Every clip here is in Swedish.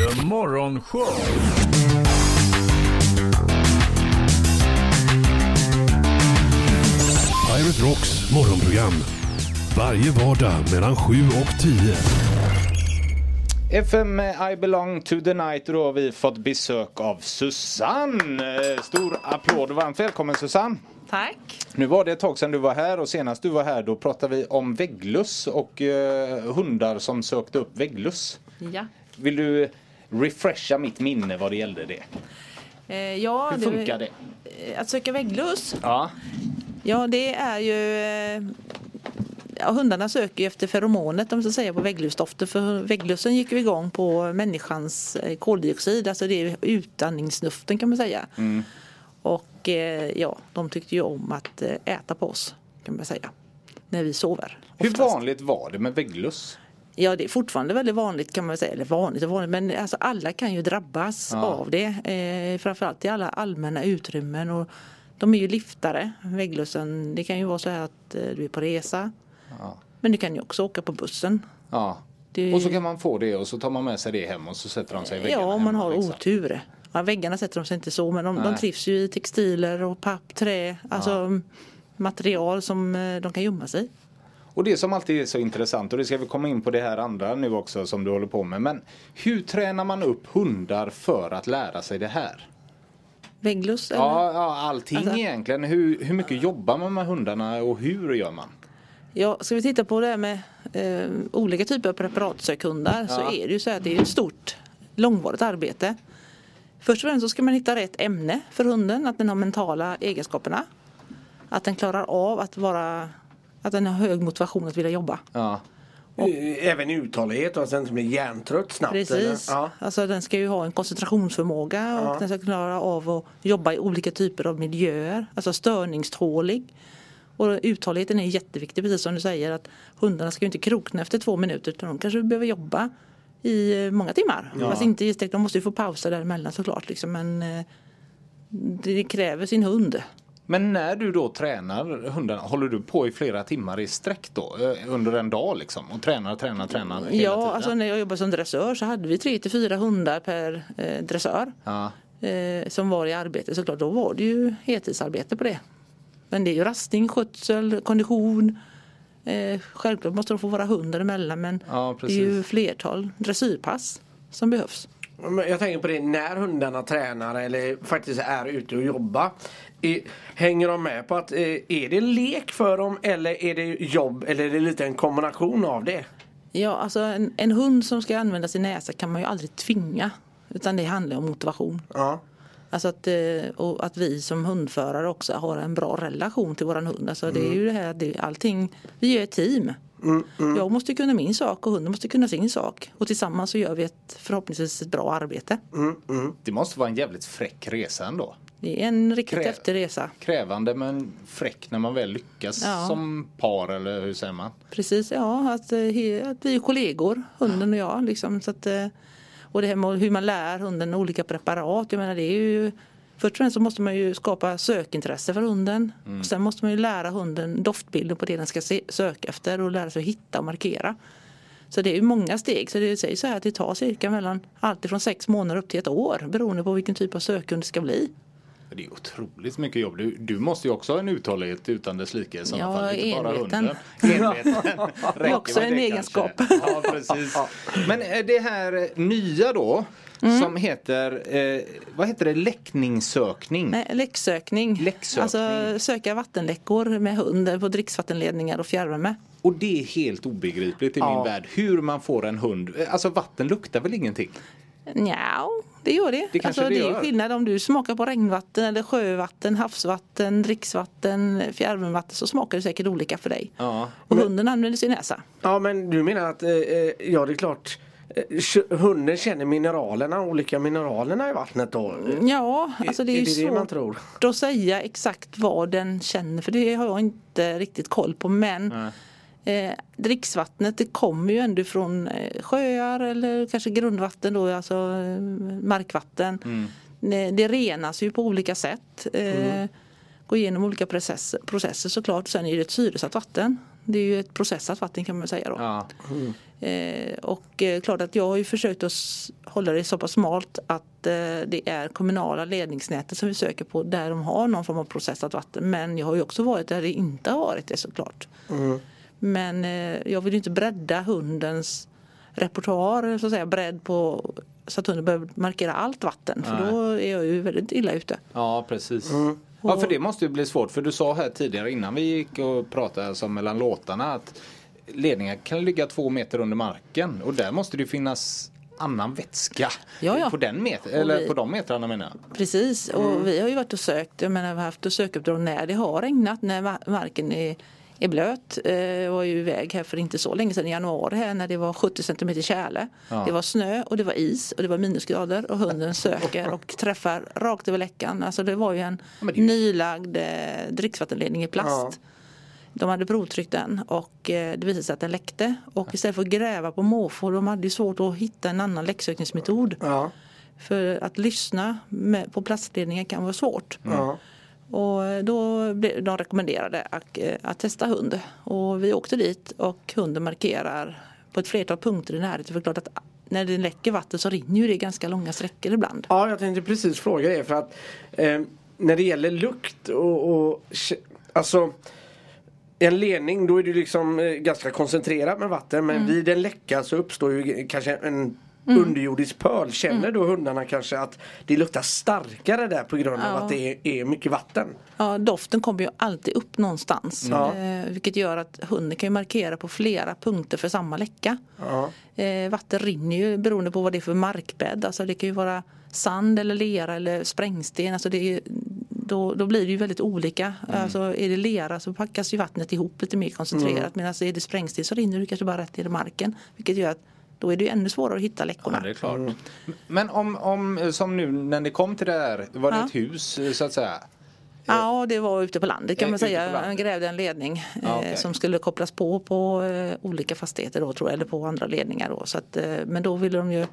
The Morgonshow. Pirate Rocks morgonprogram. Varje vardag mellan 7 och 10. FM I belong to the night och då har vi fått besök av Susanne. Eh, Stor applåd och varmt välkommen Susanne. Tack. Nu var det ett tag sedan du var här och senast du var här då pratade vi om vägglöss och eh, hundar som sökte upp vägglöss. Ja. Vill du refresha mitt minne vad det gällde det? Eh, ja, Hur funkar det? eh, Att söka vägglöss? Ja, Ja, det är ju... Eh, ja, hundarna söker ju efter feromonet om ska säga på vägglusdofter för vägglössen gick ju igång på människans eh, koldioxid, alltså det är utandningsluften kan man säga. Mm. Och ja, de tyckte ju om att äta på oss kan man säga. När vi sover. hur oftast. vanligt var det med vägglöss? Ja, det är fortfarande väldigt vanligt kan man säga. Eller vanligt och vanligt, men alltså alla kan ju drabbas Ja. av det. Eh, framförallt i alla allmänna utrymmen. Och de är ju liftare, vägglössen. Det kan ju vara så här att eh, du är på resa. Ja. Men du kan ju också åka på bussen. Ja. Det- Och så kan man få det och så tar man med sig det hem och så sätter de sig i väggarna Ja, om man har liksom. otur. Ja, väggarna sätter de sig inte så, men de, de trivs ju i textiler och papp, trä. Alltså material som eh, de kan gömma sig i. Och det som alltid är så intressant och det ska vi komma in på det här andra nu också som du håller på med. Men hur tränar man upp hundar för att lära sig det här? Eller? Ja, ja allting Alltså- egentligen. Hur, hur mycket jobbar man med hundarna och hur gör man? Ja, ska vi titta på det här med eh, olika typer av preparatsökhundar så Ja. är det ju så att det är ett stort långvarigt arbete. Först och främst så ska man hitta rätt ämne för hunden, att den har mentala egenskaperna. Att den klarar av att vara, att den har hög motivation att vilja jobba. Ja. Eh, Även uthållighet och att den inte blir hjärntrött snabbt. Precis. Ja. Alltså den ska ju ha en koncentrationsförmåga och den ska klara av att jobba i olika typer av miljöer. Alltså störningstålig. Och uthålligheten är jätteviktig precis som du säger att hundarna ska ju inte krokna efter två minuter utan de kanske behöver jobba i eh, många timmar. Fast inte i sträck, de måste ju få pausa däremellan såklart liksom. Men eh, det kräver sin hund. Men när du då tränar hundarna, håller du på i flera timmar i sträck då? eh, Under en dag liksom? Och tränar, tränar, tränar hela Ja, tiden? alltså när jag jobbade som dressör så hade vi tre till fyra hundar per eh, dressör. Ja. eh, som var i arbete såklart. Då var det ju heltidsarbete på det. Men det är ju rastning, skötsel, kondition. Eh, självklart måste de få vara hundar emellan men Ja, det är ju flertal dressyrpass som behövs. Jag tänker på det när hundarna tränar eller faktiskt är ute och jobbar. Hänger de med på att eh, är det lek för dem eller är det jobb eller är det lite en kombination av det? Ja, alltså en, en hund som ska använda sin näsa kan man ju aldrig tvinga. Utan det handlar om motivation. Ja. Alltså att, eh, och att vi som hundförare också har en bra relation till våran hund. Alltså det är ju det här, det, allting, vi är ett team. Jag måste kunna min sak och hunden måste kunna sin sak. Och tillsammans så gör vi ett förhoppningsvis ett bra arbete. Det måste vara en jävligt fräck resa ändå. Det är en riktigt Krä- häftig resa. Krävande men fräck när man väl lyckas Ja. som par eller hur säger man? Precis, ja att, eh, att vi är kollegor, hunden och jag. Liksom, så att, eh, och det här med hur man lär hunden olika preparat. Jag menar det är ju Först och främst så måste man ju skapa sökintresse för hunden. Och sen måste man ju lära hunden doftbilden på det den ska se, söka efter och lära sig att hitta och markera. Så det är ju många steg. Så det sägs så här att det tar cirka mellan allt från sex månader upp till ett år beroende på vilken typ av sökhund det ska bli. Det är otroligt mycket jobb. Du, du måste ju också ha en uthållighet utan dess like i sådana Ja, fall. Inte bara enveten. hunden. Enveten. Räcker också en det egenskap. kanske. Ja, precis. Men eh, det här eh, nya då Mm. som heter, eh, vad heter det, läckningssökning? Nej, läcksökning. Läcksökning. Alltså söka vattenläckor med hund på dricksvattenledningar och fjärrvärme. Och det är helt obegripligt i min värld hur man får en hund, eh, alltså vatten luktar väl ingenting? Nja, det gör det. Det alltså, det det är gör. skillnad om du smakar på regnvatten eller sjövatten, havsvatten, dricksvatten, fjärrvärmevatten så smakar det säkert olika för dig. Ja. Och hunden använder sin näsa. Ja men du menar att, eh, eh, ja det är klart eh, Hunden känner mineralerna, olika mineralerna i vattnet då? Ja, alltså det är, är ju det det man svårt tror? att säga exakt vad den känner för det har jag inte riktigt koll på. Men eh, dricksvattnet det kommer ju ändå från eh, sjöar eller kanske grundvatten då, alltså eh, markvatten. Det, det renas ju på olika sätt. Eh, Går igenom olika processer, processer såklart. Sen är det ett syresatt vatten. Det är ju ett processat vatten kan man säga då. Ja. Eh, och eh, klart att jag har ju försökt att hålla det så pass smalt att eh, det är kommunala ledningsnätet som vi söker på där de har någon form av processat vatten. Men jag har ju också varit där det inte har varit det såklart. Men eh, jag vill ju inte bredda hundens repertoar, så att säga, bredd på så att hunden behöver markera allt vatten för Nej. då är jag ju väldigt illa ute. Ja, precis. Ja, för det måste ju bli svårt. För du sa här tidigare innan vi gick och pratade alltså mellan låtarna att ledningar kan ligga två meter under marken och där måste det ju finnas annan vätska Ja, ja. på den meter, eller vi- på de metrarna menar jag. Precis, och vi har ju varit och sökt. Jag menar, vi har haft sökuppdrag när det har regnat, när ma- marken är, är blöt. Eh, Jag var ju iväg här för inte så länge sedan i januari här när det var 70 cm tjäle. Ja. Det var snö och det var is och det var minusgrader och hunden söker och träffar rakt över läckan. Alltså det var ju en det nylagd eh, dricksvattenledning i plast. De hade provtryckt den och eh, det visade sig att den läckte. Och istället för att gräva på måfå, de hade svårt att hitta en annan läcksökningsmetod. Ja. För att lyssna med, på plastledningar kan vara svårt. Ja. Och då blev de rekommenderade att, eh, att testa hund. Och vi åkte dit och hunden markerar på ett flertal punkter i närheten. För klart att när det läcker vatten så rinner ju det ganska långa sträckor ibland. Ja, jag tänkte precis fråga det för att eh, när det gäller lukt och, och alltså en ledning då är det liksom eh, ganska koncentrerat med vatten men vid en läcka så uppstår ju kanske en underjordisk pöl. Känner då hundarna kanske att det luktar starkare där på grund av Ja. att det är, är mycket vatten? Ja, doften kommer ju alltid upp någonstans. Ja. Eh, vilket gör att hunden kan ju markera på flera punkter för samma läcka. Ja. Eh, vatten rinner ju beroende på vad det är för markbädd. Alltså det kan ju vara sand eller lera eller sprängsten. Alltså det är, då, då blir det ju väldigt olika. Alltså är det lera så packas ju vattnet ihop lite mer koncentrerat. Medan är det sprängsten så rinner det kanske bara rätt ner i marken. Vilket gör att då är det ju ännu svårare att hitta Ja, läckorna. det är klart. Men om, om, som nu när ni kom till det här, var det Ja. ett hus så att säga? Ja, det var ute på landet kan Eh, man säga. Han grävde en ledning Ja, eh, okej. som skulle kopplas på på eh, olika fastigheter då tror jag, eller på andra ledningar då. Så att, men då ville de ju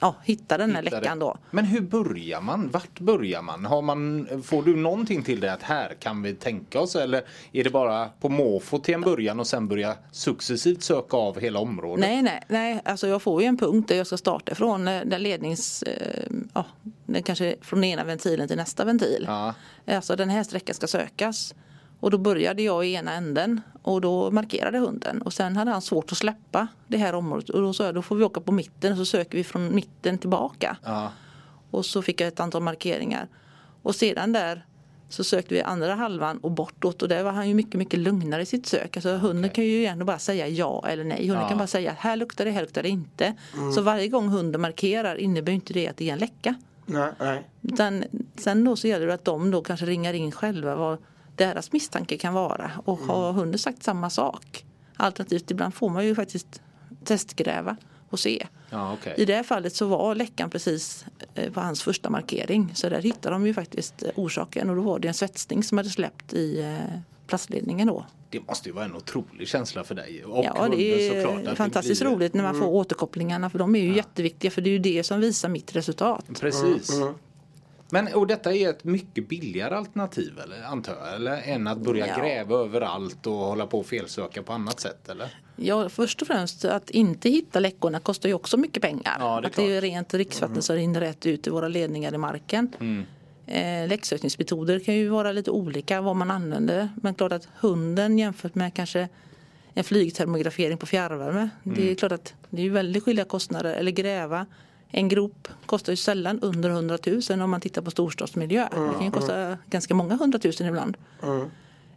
ja, hitta den här Hitta det. läckan då. Men hur börjar man? Vart börjar man? Har man? Får du någonting till det att här kan vi tänka oss eller är det bara på måfå till en början och sen börja successivt söka av hela området? Nej, nej, nej. Alltså jag får ju en punkt där jag ska starta ifrån. eh, Där lednings... Eh, ja, den kanske från ena ventilen till nästa ventil. Ja. Alltså den här sträckan ska sökas. Och då började jag i ena änden och då markerade hunden. Och sen hade han svårt att släppa det här området. Och då sa jag, då får vi åka på mitten och så söker vi från mitten tillbaka. Ja. Och så fick jag ett antal markeringar. Och sedan där så sökte vi andra halvan och bortåt och där var han ju mycket, mycket lugnare i sitt sök. Alltså hunden kan ju ändå bara säga ja eller nej. Hunden Ja. kan bara säga här luktar det, här luktar det inte. Så varje gång hunden markerar innebär inte det att det är en läcka. Nej, nej. Utan, sen då så gäller det att de då kanske ringar in själva vad deras misstanke kan vara. Och har hunden sagt samma sak? Alternativt ibland får man ju faktiskt testgräva och se. Ja, okej. I det här fallet så var läckan precis eh, på hans första markering. Så där hittade de ju faktiskt eh, orsaken och då var det en svetsning som hade släppt i eh, plastledningen då. Det måste ju vara en otrolig känsla för dig och Ja, hunden det såklart. är att fantastiskt det blir... roligt när man får återkopplingarna för de är ju jätteviktiga för det är ju det som visar mitt resultat. Precis. Men och detta är ett mycket billigare alternativ eller, antar jag? Eller än att börja Ja. gräva överallt och hålla på och felsöka på annat sätt eller? Ja, först och främst att inte hitta läckorna kostar ju också mycket pengar. Ja, det att det är klart. rent dricksvatten som rinner rätt ut i våra ledningar i marken. Mm. Eh, läcksökningsmetoder kan ju vara lite olika vad man använder. Men klart att hunden jämfört med kanske en flygtermografering på fjärrvärme. Det Mm. är klart att det är väldigt skilda kostnader. Eller gräva en grop kostar ju sällan under 100 000 om man tittar på storstadsmiljö. Det kan ju kosta ganska många hundratusen ibland.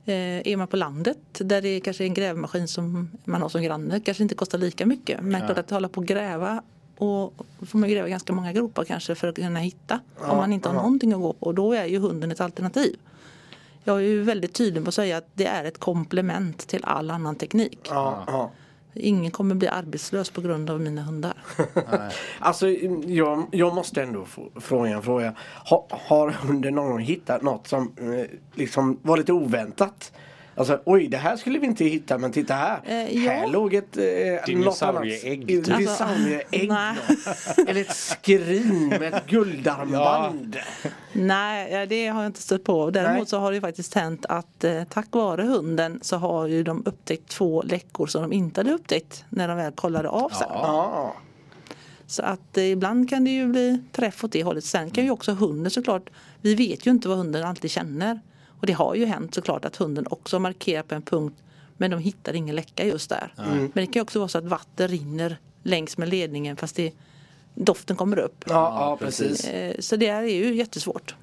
Eh, är man på landet där det är kanske en grävmaskin som man har som granne kanske inte kostar lika mycket. Men klart att hålla på och gräva och får man gräva ganska många gropar kanske för att kunna hitta. om man inte har någonting att gå på. Och då är ju hunden ett alternativ. Jag är ju väldigt tydlig på att säga att det är ett komplement till all annan teknik. Ja, ja. Ingen kommer bli arbetslös på grund av mina hundar. Alltså jag, jag måste ändå få, fråga en fråga. Ha, har hunden någon gång hittat något som eh, liksom var lite oväntat? Alltså oj det här skulle vi inte hitta men titta här. Eh, ja. Här låg ett eh, Dinosaurieägg. Dinosaurieägg. Nej. då. Eller ett skrin med ett guldarmband. Nej, ja, det har jag inte stött på. Däremot Nej. så har det faktiskt hänt att eh, tack vare hunden så har ju de upptäckt två läckor som de inte hade upptäckt när de väl kollade av sen. Ja. Så att eh, ibland kan det ju bli träff åt det hållet. Sen kan ju också hunden såklart, vi vet ju inte vad hunden alltid känner. Och det har ju hänt såklart att hunden också markerar på en punkt men de hittar ingen läcka just där. Men det kan också vara så att vatten rinner längs med ledningen fast det, doften kommer upp. Ja, ja, precis. Eh, Så det här är ju jättesvårt.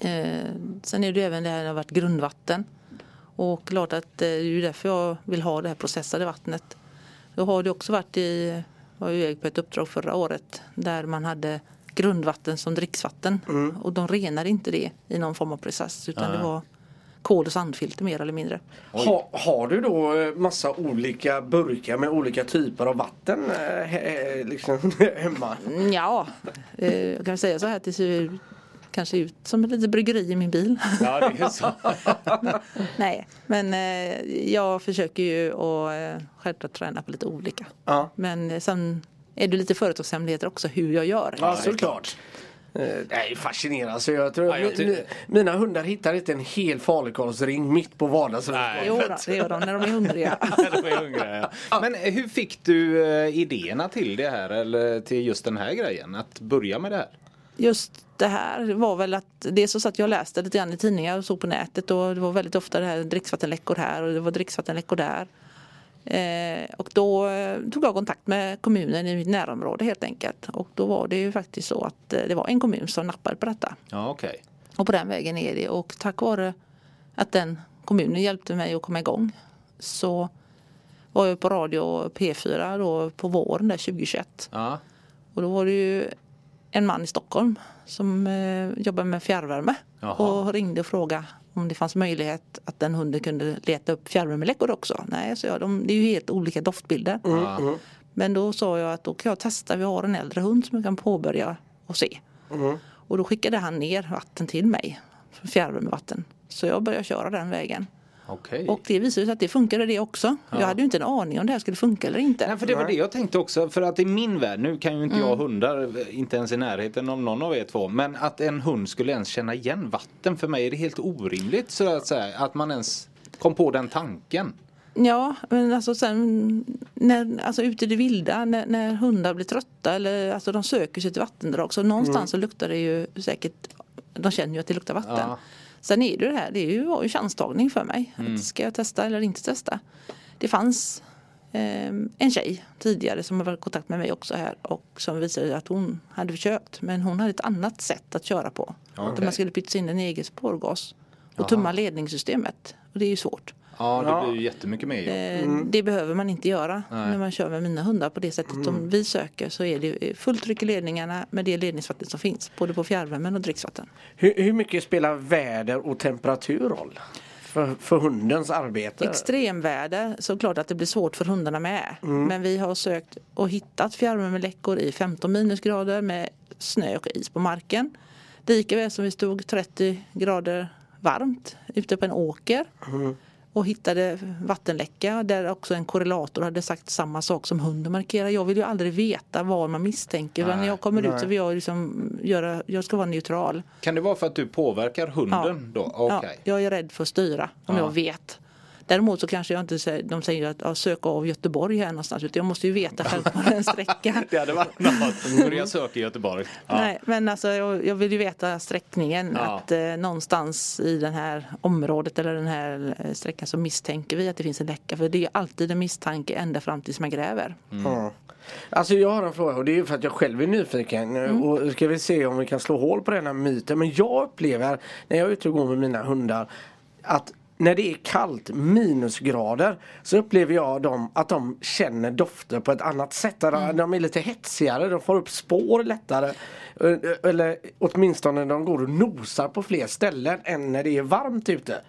Eh, Sen är det ju även det här har varit grundvatten. Och klart att eh, det är ju därför jag vill ha det här processade vattnet. Då har det också varit i, var ju iväg på ett uppdrag förra året där man hade grundvatten som dricksvatten. Och de renade inte det i någon form av process utan det var kol och sandfilter mer eller mindre. Ha, har du då eh, massa olika burkar med olika typer av vatten eh, liksom, hemma? Mm, Ja, eh, jag kan säga så här att det ser kanske ut som ett litet bryggeri i min bil. Ja, det är så. Nej, men eh, jag försöker ju att eh, självklart träna på lite olika. Ja. Men eh, sen är det lite företagshemligheter också hur jag gör. Ja, såklart. Eh, Det är fascinerande. Så jag tror Ja, jag mina hundar hittar inte en hel falukorvsring mitt på vardagsrummet. Jo, det gör de när de är hungriga. De är hungriga, ja. Men hur fick du eh, idéerna till det här eller till just den här grejen? Att börja med det här? Just det här var väl att det är så att jag läste lite grann i tidningar och såg på nätet och det var väldigt ofta det här dricksvattenläckor här och det var dricksvattenläckor där. Eh, och då eh, tog jag kontakt med kommunen i mitt närområde helt enkelt. Och då var det ju faktiskt så att eh, det var en kommun som nappade på detta. Ja, okej. Och på den vägen är det. Och tack vare att den kommunen hjälpte mig att komma igång så var jag på radio P4 då på våren där 2021. Ja. Och då var det ju en man i Stockholm som eh, jobbar med fjärrvärme Jaha. och ringde och frågade om det fanns möjlighet att den hunden kunde leta upp fjärrvärmeläckor också. Nej, så jag, de, det är ju helt olika doftbilder. Men då sa jag att då kan jag testa, vi har en äldre hund som jag kan påbörja och se. Och då skickade han ner vatten till mig, fjärrvärmevatten. Så jag började köra den vägen. Okej. Och det visade sig att det funkade det också. Jag hade ju inte en aning om det här skulle funka eller inte. Nej, för det var det jag tänkte också. För att i min värld, nu kan ju inte Mm. jag hundar, inte ens i närheten av någon av er två. Men att en hund skulle ens känna igen vatten, för mig är det helt orimligt. Så att, säga, att man ens kom på den tanken. Ja, men alltså sen när, alltså ute i det vilda när, när hundar blir trötta eller alltså de söker sig till vattendrag så någonstans så luktar det ju säkert, de känner ju att det luktar vatten. Ja. Sen är det det här, det är ju, var ju chanstagning för mig. Att ska jag testa eller inte testa? Det fanns eh, en tjej tidigare som har varit i kontakt med mig också här och som visade att hon hade försökt men hon hade ett annat sätt att köra på. Okej. Där man skulle pytsa in en egen spårgas och tumma ledningssystemet. Och det är ju svårt. Ja, det Ja. blir ju jättemycket mer jobb. Eh, Det behöver man inte göra när man kör med mina hundar på det sättet som vi söker så är det fullt tryck i ledningarna med det ledningsvatten som finns både på fjärrvärmen och dricksvatten. Hur, hur mycket spelar väder och temperatur roll? För, för hundens arbete? Extremväder så klart att det blir svårt för hundarna med. Men vi har sökt och hittat fjärrvärmeläckor i 15 minusgrader med snö och is på marken. Lika väl som vi stod 30 grader varmt ute på en åker. Och hittade vattenläcka där också en korrelator hade sagt samma sak som hunden markerar. Jag vill ju aldrig veta var man misstänker. utan när jag kommer ut så vill jag liksom göra, jag ska vara neutral. Kan det vara för att du påverkar hunden då? Okej. Ja, jag är rädd för att styra om Ja. jag vet. Däremot så kanske jag inte säger, de säger att ja, sök av Göteborg här någonstans. Utan jag måste ju veta själv på en sträcka. Det hade varit något. Börja söka i Göteborg. Ja. Nej, men alltså jag, jag vill ju veta sträckningen. Ja. Att eh, någonstans i det här området eller den här eh, sträckan så misstänker vi att det finns en läcka. För det är ju alltid en misstanke ända fram tills man gräver. Ja. Alltså jag har en fråga och det är för att jag själv är nyfiken och ska vi se om vi kan slå hål på den här myten. Men jag upplever när jag är ute och går med mina hundar att när det är kallt, minusgrader, så upplever jag dem att de känner dofter på ett annat sätt. Mm. De är lite hetsigare, de får upp spår lättare. Eller åtminstone de går och nosar på fler ställen än när det är varmt ute.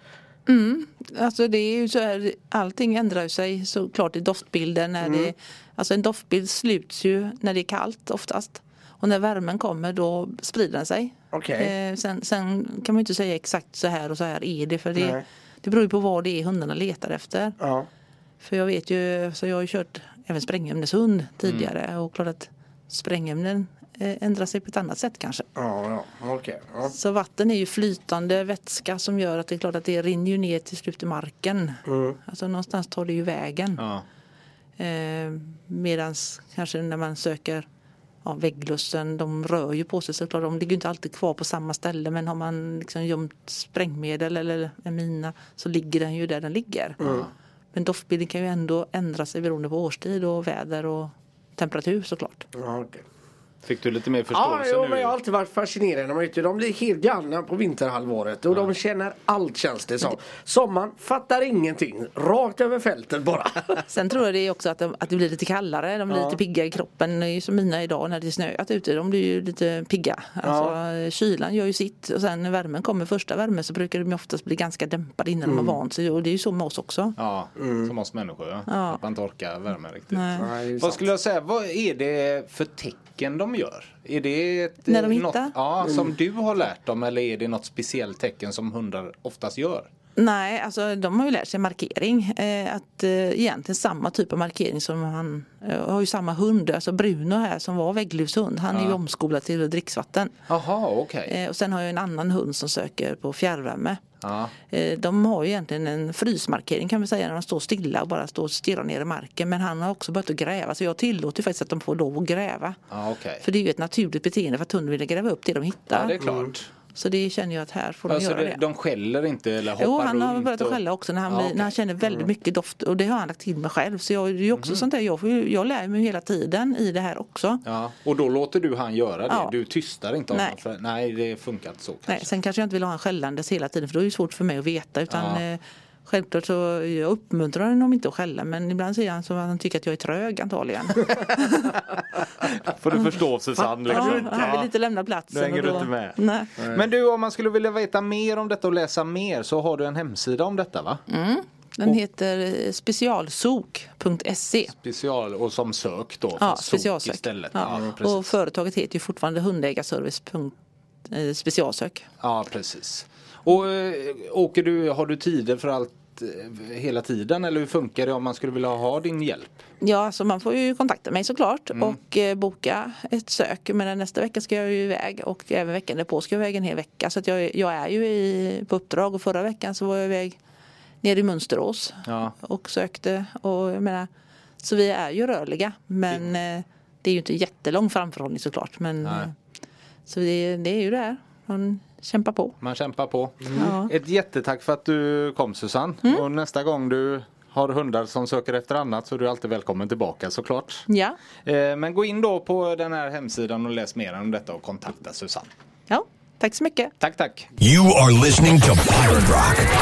Alltså det är ju så här, allting ändrar sig såklart i doftbilden. När det, alltså en doftbild sluts ju när det är kallt oftast. Och när värmen kommer då sprider den sig. Okej. Eh, sen, sen kan man ju inte säga exakt så här och så här är det. För det, Nej. Det beror ju på vad det är hundarna letar efter. Ja. För jag vet ju, så jag har ju kört även sprängämneshund tidigare och klart att sprängämnen eh, ändrar sig på ett annat sätt kanske. Ja, ja. okej. Ja. Så vatten är ju flytande vätska som gör att det är klart att det rinner ju ner till slut i marken. Alltså någonstans tar det ju vägen. Ja. Eh, medans kanske när man söker ja, vägglussen, de rör ju på sig såklart. De ligger inte alltid kvar på samma ställe men har man liksom gömt sprängmedel eller en mina så ligger den ju där den ligger. Men doftbilden kan ju ändå ändra sig beroende på årstid och väder och temperatur såklart. Ja, okej. Fick du lite mer Ja, förståelse jo, nu? men jag har alltid varit fascinerad. De, vet ju, de blir helt galna på vinterhalvåret och de känner allt känns det som. Sommaren fattar ingenting. Rakt över fältet bara. Sen tror jag det är också att, de, att det blir lite kallare, de blir lite pigga i kroppen. Det är ju som mina idag när det är snöat ute, de blir ju lite pigga. Alltså, Kylan gör ju sitt och sen när värmen kommer, första värmen så brukar de oftast bli ganska dämpade innan de har vant sig och det är ju så med oss också. Ja, som oss människor. Ja. Ja. Att man inte orkar värme riktigt. Nej. Nej, Vad sant. skulle jag säga, vad är det för tecken de gör? Är det ett, När de eh, något, hittar? Ja, som du har lärt dem eller är det något speciellt tecken som hundar oftast gör? Nej, alltså de har ju lärt sig markering. Eh, att eh, egentligen samma typ av markering som han eh, har ju samma hund. Alltså Bruno här som var vägglivshund. Han är ju omskolad till dricksvatten. Jaha, okej. Eh, och sen har jag en annan hund som söker på fjärrvärme. Ja. Eh, De har ju egentligen en frysmarkering kan vi säga när de står stilla och bara står och stirrar ner i marken. Men han har också börjat att gräva så jag tillåter faktiskt att de får lov att gräva. Ja, okej. För det är ju ett naturligt beteende för att hunden vill gräva upp det de hittar. Ja, det är klart. Så det känner jag att här får de Alltså, göra det, de skäller inte eller hoppar Jo, han har runt börjat och- skälla också när han, blir, okej. när han känner väldigt mycket doft och det har han lagt till mig själv. Så jag, det är också sånt där, jag, jag lär mig hela tiden i det här också. Ja, och då låter du han göra det. Ja. Du tystar inte honom. Nej. För, nej, det funkar inte så. Nej, kanske. sen kanske jag inte vill ha han skällandes hela tiden för då är det svårt för mig att veta. Utan, Ja. Eh, självklart så jag uppmuntrar honom inte att skälla men ibland säger han som att han tycker att jag är trög antagligen. Får du förstå Susanne. ja, liksom. han vill inte lämna platsen. Då hänger och du då, inte med. Nej. Men du, om man skulle vilja veta mer om detta och läsa mer så har du en hemsida om detta va? Den heter eh, specialsok.se. Special och som sök då. Ja, specialsök. Istället. Ja. Ja, och företaget heter ju fortfarande hundägarservice. eh, Specialsök. Ja, precis. Och äh, åker du, har du tider för allt eh, hela tiden eller hur funkar det om man skulle vilja ha din hjälp? Ja, så man får ju kontakta mig såklart Mm. och eh, boka ett sök. Men nästa vecka ska jag ju iväg och även veckan därpå ska jag iväg en hel vecka. Så att jag, jag är ju i, på uppdrag och förra veckan så var jag iväg ner i Mönsterås Ja. och sökte. Och jag menar, så vi är ju rörliga men eh, det är ju inte jättelång framförhållning såklart. Men, Nej. eh, så det, det är ju det här. Man kämpar på. Man kämpar på. Ja. Ett jättetack för att du kom Susanne. Mm. Och nästa gång du har hundar som söker efter annat så är du alltid välkommen tillbaka såklart. Ja, Eh, Men gå in då på den här hemsidan och läs mer om detta och kontakta Susanne. ja. tack så mycket. Tack, tack. You are listening to Pirate Rock.